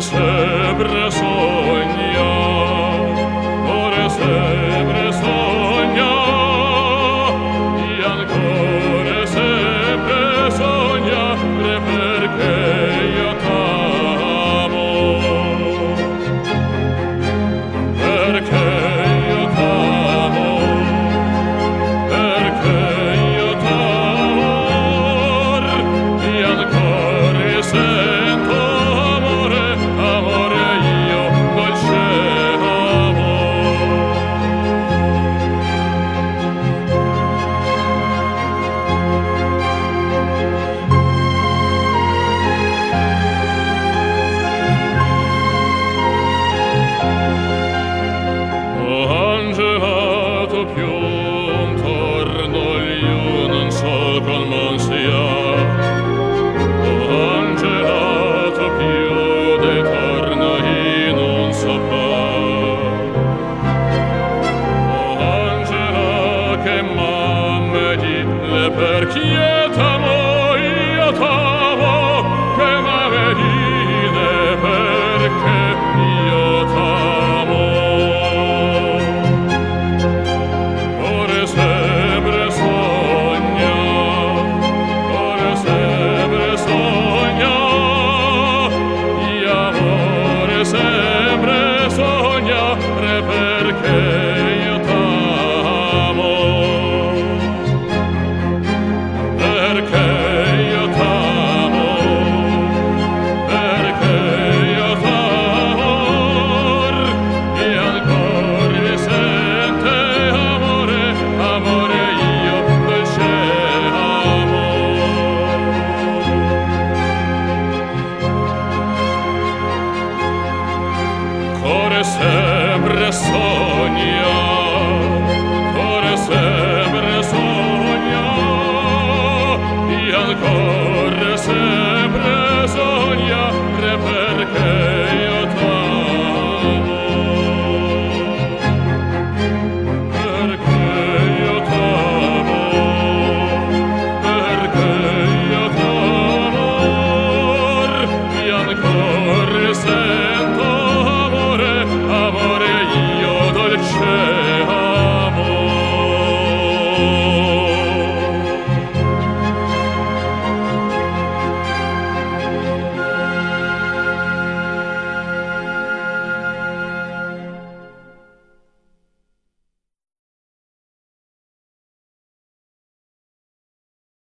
sempre sogna, ora sempre never said.